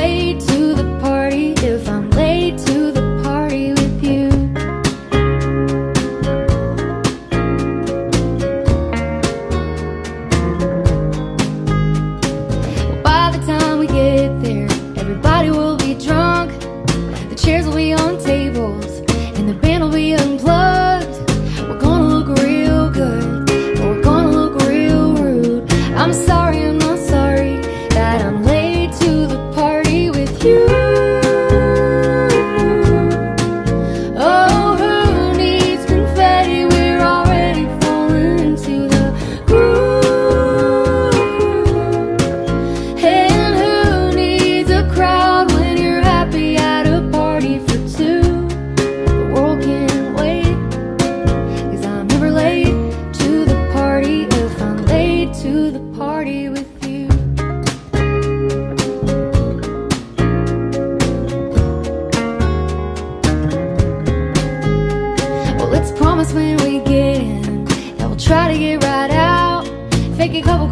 late to the party if I'm party with you. Well, let's promise when we get in that we'll try to get right out. Fake a couple